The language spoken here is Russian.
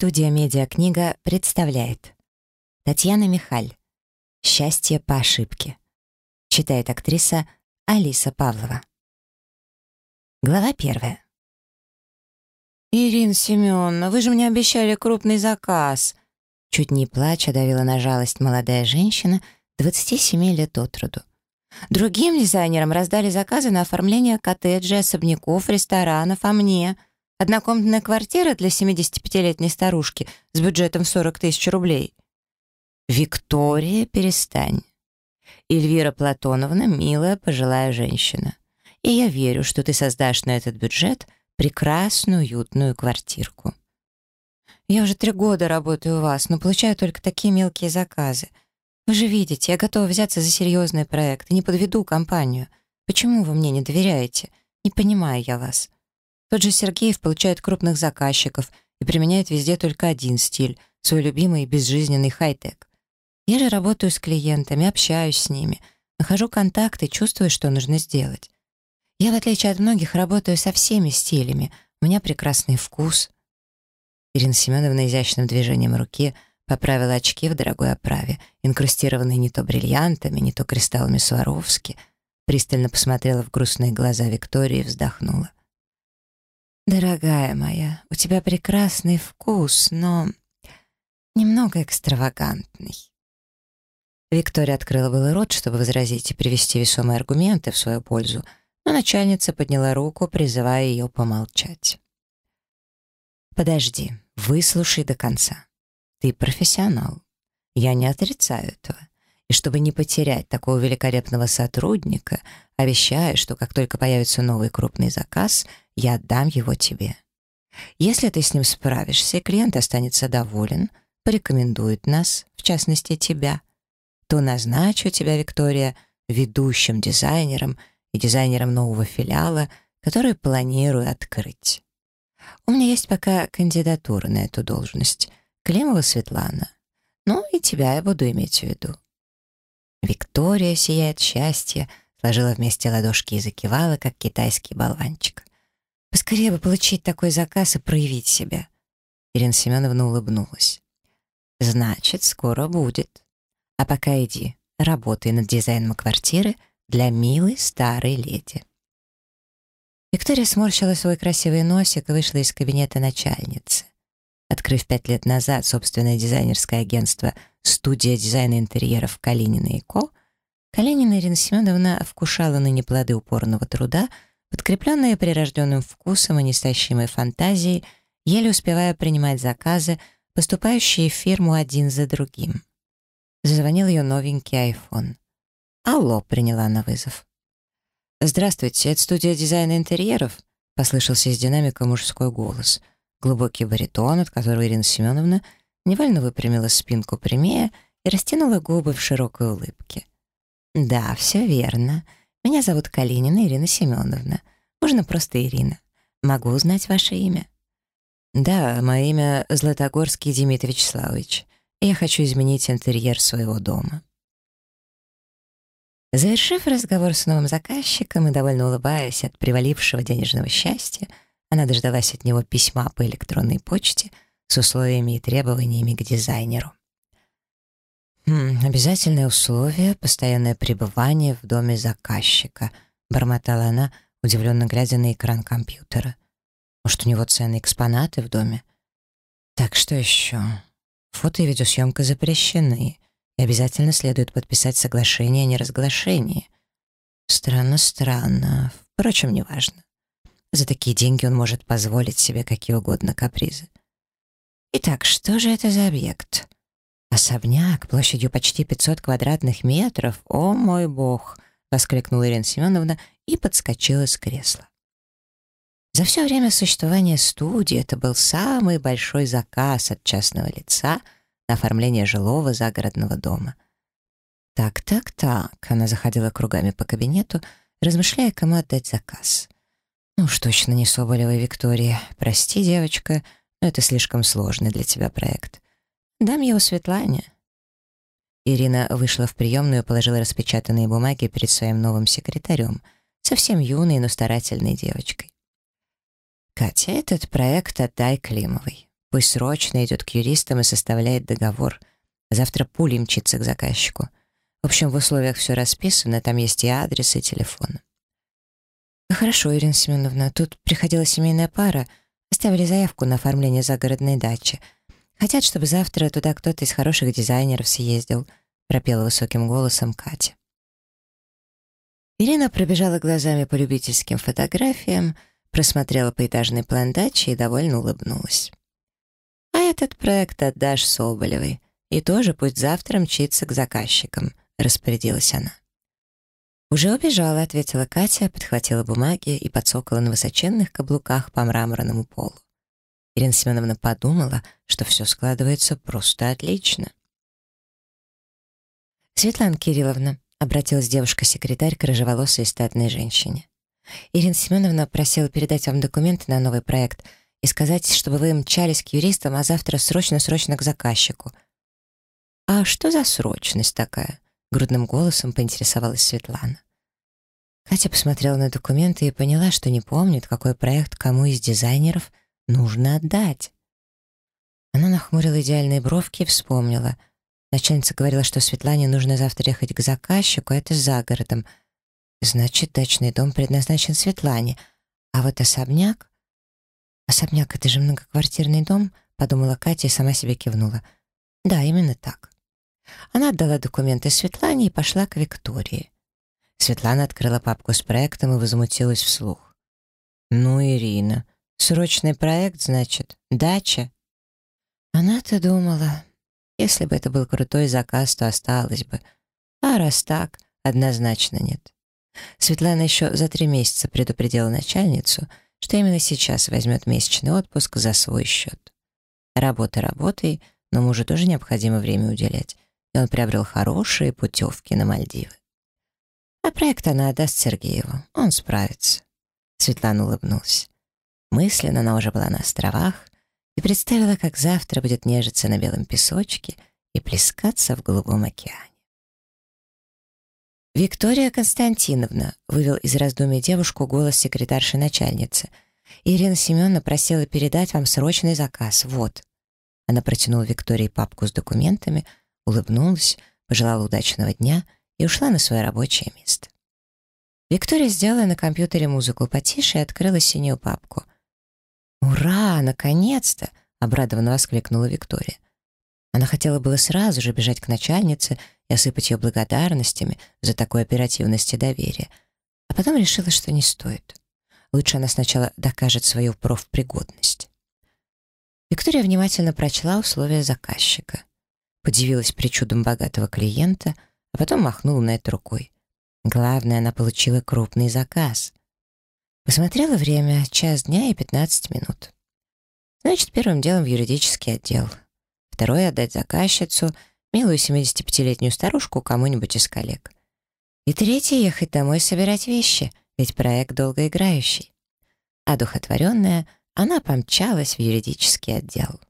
Студия «Медиакнига» представляет. Татьяна Михаль. «Счастье по ошибке» Читает актриса Алиса Павлова. Глава первая. «Ирина Семеновна, вы же мне обещали крупный заказ!» Чуть не плача давила на жалость молодая женщина 27 лет от роду. Другим дизайнерам раздали заказы на оформление коттеджей, особняков, ресторанов, а мне — Однокомнатная квартира для 75-летней старушки с бюджетом в 40 тысяч рублей. Виктория, перестань. Эльвира Платоновна — милая пожилая женщина. И я верю, что ты создашь на этот бюджет прекрасную, уютную квартирку. Я уже три года работаю у вас, но получаю только такие мелкие заказы. Вы же видите, я готова взяться за серьезный проект и не подведу компанию. Почему вы мне не доверяете? Не понимаю я вас. Тот же Сергеев получает крупных заказчиков и применяет везде только один стиль, свой любимый безжизненный хай-тек. Я же работаю с клиентами, общаюсь с ними, нахожу контакты, чувствую, что нужно сделать. Я, в отличие от многих, работаю со всеми стилями, у меня прекрасный вкус. Ирина Семеновна изящным движением руки поправила очки в дорогой оправе, инкрустированные не то бриллиантами, не то кристаллами Сваровски, пристально посмотрела в грустные глаза Виктории и вздохнула. «Дорогая моя, у тебя прекрасный вкус, но немного экстравагантный». Виктория открыла было рот, чтобы возразить и привести весомые аргументы в свою пользу, но начальница подняла руку, призывая ее помолчать. «Подожди, выслушай до конца. Ты профессионал. Я не отрицаю этого. И чтобы не потерять такого великолепного сотрудника, обещаю, что как только появится новый крупный заказ — я отдам его тебе. Если ты с ним справишься, и клиент останется доволен, порекомендует нас, в частности тебя, то назначу тебя, Виктория, ведущим дизайнером и дизайнером нового филиала, который планирую открыть. У меня есть пока кандидатура на эту должность. Климова Светлана. Ну и тебя я буду иметь в виду. Виктория сияет счастье, сложила вместе ладошки и закивала, как китайский болванчик. Поскорее бы получить такой заказ и проявить себя. Ирина Семеновна улыбнулась. Значит, скоро будет. А пока иди, работай над дизайном квартиры для милой старой леди. Виктория сморщила свой красивый носик и вышла из кабинета начальницы. Открыв пять лет назад собственное дизайнерское агентство «Студия дизайна интерьеров Калинина и Ко», Калинина Ирина Семеновна вкушала ныне плоды упорного труда — подкрепленная прирожденным вкусом и нестащимой фантазией, еле успевая принимать заказы, поступающие в фирму один за другим. Зазвонил ее новенький айфон. «Алло», — приняла на вызов. «Здравствуйте, это студия дизайна интерьеров?» — послышался из динамика мужской голос. Глубокий баритон, от которого Ирина Семеновна невольно выпрямила спинку прямее и растянула губы в широкой улыбке. «Да, все верно. Меня зовут Калинина Ирина Семеновна. Можно просто Ирина. Могу узнать ваше имя?» «Да, мое имя Златогорский Дмитрий Вячеславович. Я хочу изменить интерьер своего дома». Завершив разговор с новым заказчиком и довольно улыбаясь от привалившего денежного счастья, она дождалась от него письма по электронной почте с условиями и требованиями к дизайнеру. «Хм, «Обязательное условие — постоянное пребывание в доме заказчика», — бормотала она, удивленно глядя на экран компьютера. «Может, у него ценные экспонаты в доме?» «Так, что еще?» «Фото и видеосъемка запрещены, и обязательно следует подписать соглашение о неразглашении». «Странно, странно. Впрочем, неважно. За такие деньги он может позволить себе какие угодно капризы». «Итак, что же это за объект?» «Особняк площадью почти 500 квадратных метров? О мой бог!» — воскликнула Ирина Семеновна и подскочила с кресла. За все время существования студии это был самый большой заказ от частного лица на оформление жилого загородного дома. «Так, так, так», — она заходила кругами по кабинету, размышляя, кому отдать заказ. «Ну уж точно не Соболевой Виктория. Прости, девочка, но это слишком сложный для тебя проект. Дам его Светлане». Ирина вышла в приемную и положила распечатанные бумаги перед своим новым секретарем, совсем юной, но старательной девочкой. «Катя, этот проект отдай Климовой. Пусть срочно идет к юристам и составляет договор. Завтра пулей мчится к заказчику. В общем, в условиях все расписано, там есть и адрес, и телефон. «Хорошо, Ирина Семеновна, тут приходила семейная пара, оставили заявку на оформление загородной дачи. Хотят, чтобы завтра туда кто-то из хороших дизайнеров съездил», пропела высоким голосом Катя. Ирина пробежала глазами по любительским фотографиям, просмотрела поэтажный план дачи и довольно улыбнулась. «А этот проект отдашь Соболевой, и тоже пусть завтра мчится к заказчикам», — распорядилась она. «Уже убежала», — ответила Катя, подхватила бумаги и подсокала на высоченных каблуках по мраморному полу. Ирина Семеновна подумала, что все складывается просто отлично. «Светлана Кирилловна», — обратилась девушка-секретарь к рыжеволосой статной женщине. «Ирина Семеновна просила передать вам документы на новый проект и сказать, чтобы вы мчались к юристам, а завтра срочно-срочно к заказчику». «А что за срочность такая?» — грудным голосом поинтересовалась Светлана. Катя посмотрела на документы и поняла, что не помнит, какой проект кому из дизайнеров нужно отдать. Она нахмурила идеальные бровки и вспомнила. Начальница говорила, что Светлане нужно завтра ехать к заказчику, а это за городом. Значит, дачный дом предназначен Светлане. А вот особняк... «Особняк — это же многоквартирный дом», — подумала Катя и сама себе кивнула. «Да, именно так». Она отдала документы Светлане и пошла к Виктории. Светлана открыла папку с проектом и возмутилась вслух. «Ну, Ирина, срочный проект, значит, дача?» Она-то думала, если бы это был крутой заказ, то осталось бы. А раз так, однозначно нет. Светлана еще за три месяца предупредила начальницу, что именно сейчас возьмет месячный отпуск за свой счет. Работа работой, но мужу тоже необходимо время уделять он приобрел хорошие путевки на Мальдивы. А проект она отдаст Сергееву, он справится. Светлана улыбнулась. Мысленно она уже была на островах и представила, как завтра будет нежиться на белом песочке и плескаться в голубом океане. «Виктория Константиновна», — вывел из раздумий девушку голос секретарши начальницы. «Ирина Семеновна просила передать вам срочный заказ. Вот». Она протянула Виктории папку с документами, улыбнулась, пожелала удачного дня и ушла на свое рабочее место. Виктория сделала на компьютере музыку потише и открыла синюю папку. «Ура! Наконец-то!» — обрадованно воскликнула Виктория. Она хотела было сразу же бежать к начальнице и осыпать ее благодарностями за такую оперативность и доверие, а потом решила, что не стоит. Лучше она сначала докажет свою профпригодность. Виктория внимательно прочла условия заказчика подивилась причудам богатого клиента, а потом махнула на это рукой. Главное, она получила крупный заказ. Посмотрела время, час дня и 15 минут. Значит, первым делом в юридический отдел. Второе — отдать заказчицу, милую 75-летнюю старушку кому-нибудь из коллег. И третье — ехать домой собирать вещи, ведь проект долгоиграющий. А духотворенная, она помчалась в юридический отдел.